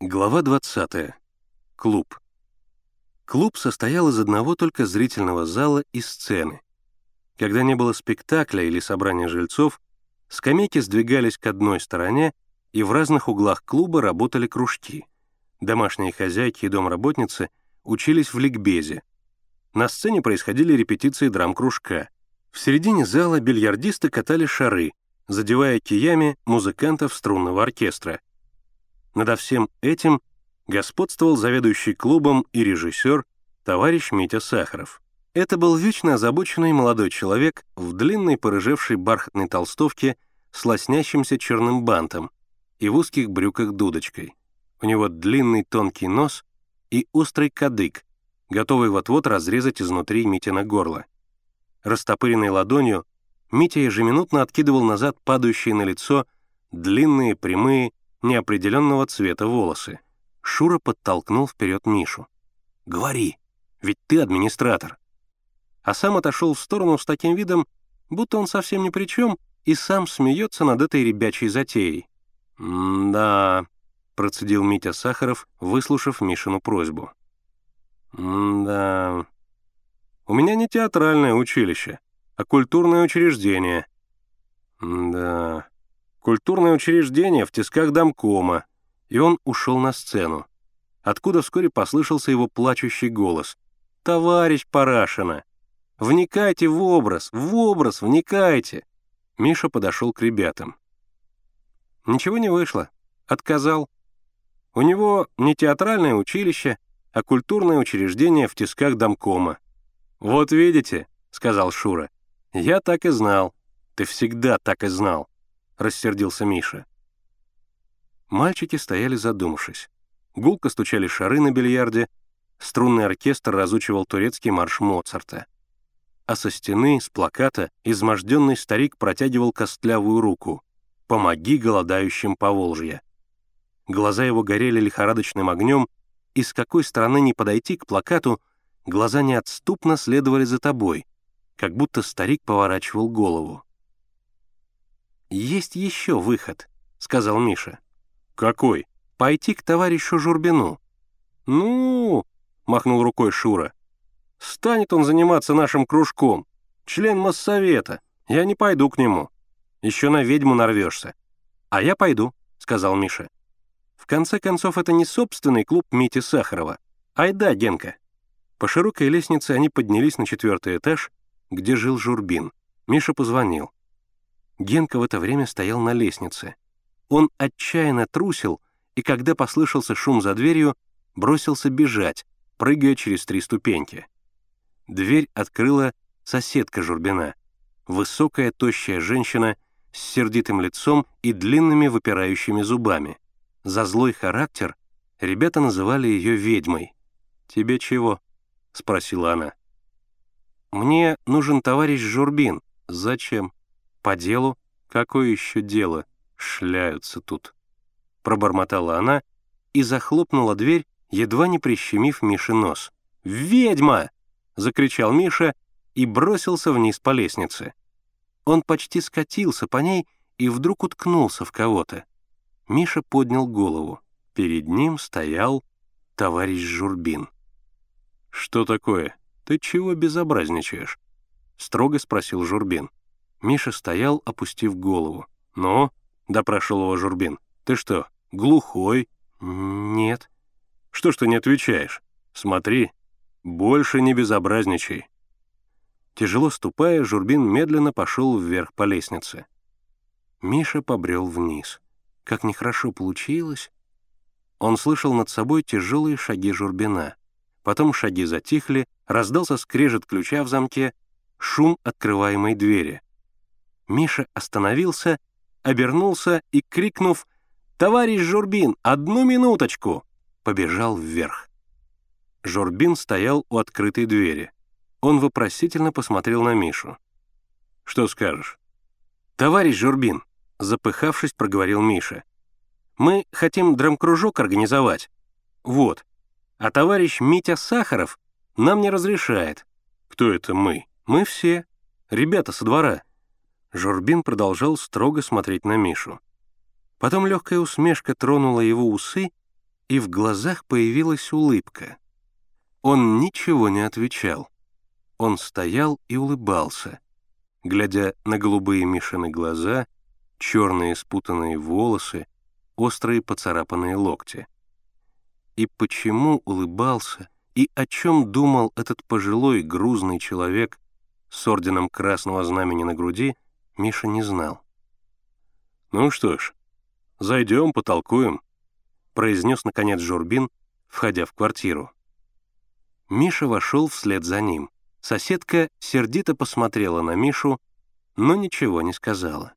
Глава 20. Клуб. Клуб состоял из одного только зрительного зала и сцены. Когда не было спектакля или собрания жильцов, скамейки сдвигались к одной стороне, и в разных углах клуба работали кружки. Домашние хозяйки и домработницы учились в ликбезе. На сцене происходили репетиции драм-кружка. В середине зала бильярдисты катали шары, задевая киями музыкантов струнного оркестра — надо всем этим господствовал заведующий клубом и режиссер товарищ Митя Сахаров. Это был вечно озабоченный молодой человек в длинной порыжевшей бархатной толстовке с лоснящимся черным бантом и в узких брюках дудочкой. У него длинный тонкий нос и острый кадык, готовый вот-вот разрезать изнутри Митина горло. Растопыренной ладонью Митя ежеминутно откидывал назад падающие на лицо длинные, прямые, неопределенного цвета волосы. Шура подтолкнул вперед Мишу. «Говори, ведь ты администратор». А сам отошел в сторону с таким видом, будто он совсем ни при чем, и сам смеется над этой ребячей затеей. «Да», — процедил Митя Сахаров, выслушав Мишину просьбу. «Да, у меня не театральное училище, а культурное учреждение». «Да, культурное учреждение в тисках домкома, и он ушел на сцену, откуда вскоре послышался его плачущий голос. «Товарищ Парашина, вникайте в образ, в образ вникайте!» Миша подошел к ребятам. Ничего не вышло. Отказал. У него не театральное училище, а культурное учреждение в тисках домкома. «Вот видите», — сказал Шура, — «я так и знал. Ты всегда так и знал». — рассердился Миша. Мальчики стояли задумавшись. Гулко стучали шары на бильярде, струнный оркестр разучивал турецкий марш Моцарта. А со стены, с плаката, изможденный старик протягивал костлявую руку. «Помоги голодающим по Волжье». Глаза его горели лихорадочным огнем, и с какой стороны не подойти к плакату, глаза неотступно следовали за тобой, как будто старик поворачивал голову. «Есть еще выход», — сказал Миша. «Какой?» «Пойти к товарищу Журбину». «Ну...» — махнул рукой Шура. «Станет он заниматься нашим кружком. Член Моссовета. Я не пойду к нему. Еще на ведьму нарвешься». «А я пойду», — сказал Миша. «В конце концов, это не собственный клуб Мити Сахарова. Айда, Генка». По широкой лестнице они поднялись на четвертый этаж, где жил Журбин. Миша позвонил. Генка в это время стоял на лестнице. Он отчаянно трусил, и когда послышался шум за дверью, бросился бежать, прыгая через три ступеньки. Дверь открыла соседка Журбина, высокая тощая женщина с сердитым лицом и длинными выпирающими зубами. За злой характер ребята называли ее ведьмой. «Тебе чего?» — спросила она. «Мне нужен товарищ Журбин. Зачем?» «По делу? Какое еще дело? Шляются тут». Пробормотала она и захлопнула дверь, едва не прищемив Мише нос. «Ведьма!» — закричал Миша и бросился вниз по лестнице. Он почти скатился по ней и вдруг уткнулся в кого-то. Миша поднял голову. Перед ним стоял товарищ Журбин. «Что такое? Ты чего безобразничаешь?» — строго спросил Журбин. Миша стоял, опустив голову. «Ну?» — допрашивал его Журбин. «Ты что, глухой?» «Нет». «Что ж ты не отвечаешь? Смотри, больше не безобразничай». Тяжело ступая, Журбин медленно пошел вверх по лестнице. Миша побрел вниз. Как нехорошо получилось. Он слышал над собой тяжелые шаги Журбина. Потом шаги затихли, раздался скрежет ключа в замке, шум открываемой двери — Миша остановился, обернулся и, крикнув «Товарищ Журбин, одну минуточку!» побежал вверх. Журбин стоял у открытой двери. Он вопросительно посмотрел на Мишу. «Что скажешь?» «Товарищ Журбин», — запыхавшись, проговорил Миша. «Мы хотим драмкружок организовать. Вот. А товарищ Митя Сахаров нам не разрешает». «Кто это мы?» «Мы все. Ребята со двора». Журбин продолжал строго смотреть на Мишу. Потом легкая усмешка тронула его усы, и в глазах появилась улыбка. Он ничего не отвечал. Он стоял и улыбался, глядя на голубые Мишины глаза, черные спутанные волосы, острые поцарапанные локти. И почему улыбался, и о чем думал этот пожилой грузный человек с орденом Красного Знамени на груди, Миша не знал. «Ну что ж, зайдем, потолкуем», — произнес, наконец, Журбин, входя в квартиру. Миша вошел вслед за ним. Соседка сердито посмотрела на Мишу, но ничего не сказала.